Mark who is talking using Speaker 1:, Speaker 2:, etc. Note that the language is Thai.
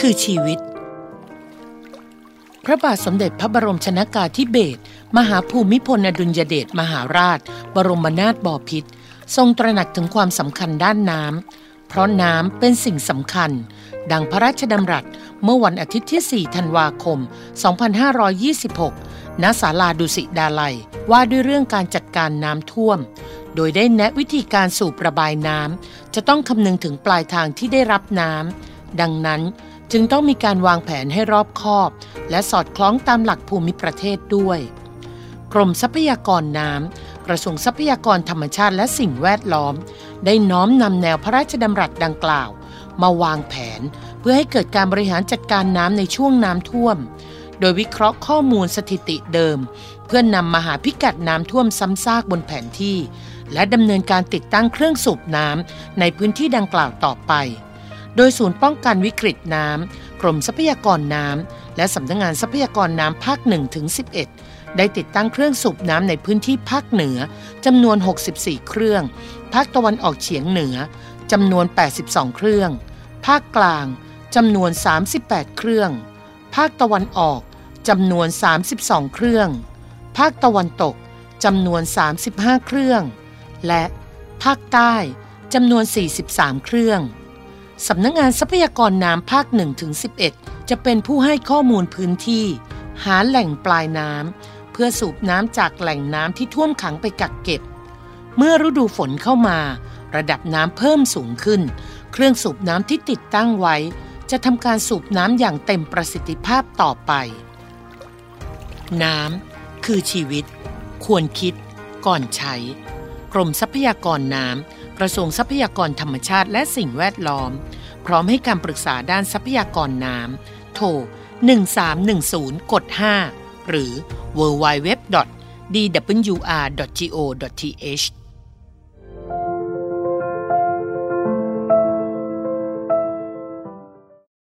Speaker 1: คือชีวิต พระบาทสมเด็จพระบรมชนากาธิเบศรมหาภูมิพลอดุลยเดชมหาราช บรมนาถบพิตรทรงตระหนักถึงความสำคัญด้านน้ำเพราะน้ำเป็นสิ่งสำคัญ ดังพระราชดำรัสเมื่อวันอาทิตย์ที่ 4 ธันวาคม 2526 ณ ศาลาดุสิดาลัย ว่าด้วยเรื่องการจัดการน้ำท่วม โดยได้แนะวิธีการสูบระบายน้ำจะต้องคำนึงถึงปลายทางที่ได้รับน้ำดังนั้น จึงต้องมีการวางแผนให้รอบคอบ และสอดคล้องตามหลักภูมิประเทศด้วย กรมทรัพยากรน้ำกระทรวงทรัพยากรธรรมชาติและสิ่งแวดล้อม ได้น้อมนำแนวพระราชดำรัสดังกล่าว มาวางแผน เพื่อให้เกิดการบริหารจัดการน้ำในช่วงน้ำท่วม โดยวิเคราะห์ข้อมูลสถิติเดิม เพื่อนนำมาหาพิกัดน้ำท่วมซ้ำซากบนแผนที่ และดำเนินการติดตั้งเครื่องสูบน้ำในพื้นที่ดังกล่าวต่อไป โดยศูนย์ป้องกันวิกฤตน้ำกรมทรัพยากรน้ำและสำนักงงานทรัพยากรน้ำภาค1ถึง11 ได้ติดตั้งเครื่องสูบน้ำในพื้นที่ภาคเหนือจำนวน 64 เครื่อง ภาคตะวันออกเฉียงเหนือจำนวน 82 เครื่อง ภาคกลางจำนวน 38 เครื่อง ภาคตะวันออกจำนวน 32 เครื่อง ภาคตะวันตกจำนวน 35 เครื่อง และภาคใต้จำนวน 43 เครื่อง สำนักงงานทรัพยากรน้ำภาค1ถึง11 จะเป็นผู้ให้ข้อมูลพื้นที่ หาแหล่งปลายน้ำเพื่อสูบน้ำจากแหล่งน้ำที่ท่วมขังไปกักเก็บ เมื่อฤดูฝนเข้ามา ระดับน้ำเพิ่มสูงขึ้น เครื่องสูบน้ำที่ติดตั้งไว้ จะทำการสูบน้ำอย่างเต็มประสิทธิภาพต่อไป น้ำคือชีวิต ควรคิด ก่อนใช้ กรมทรัพยากรน้ำ กระทรวงทรัพยากรธรรมชาติและสิ่งแวดล้อม พร้อมให้การปรึกษาด้านทรัพยากรน้ำโทร 1310กด5หรือ www.dwr.go.th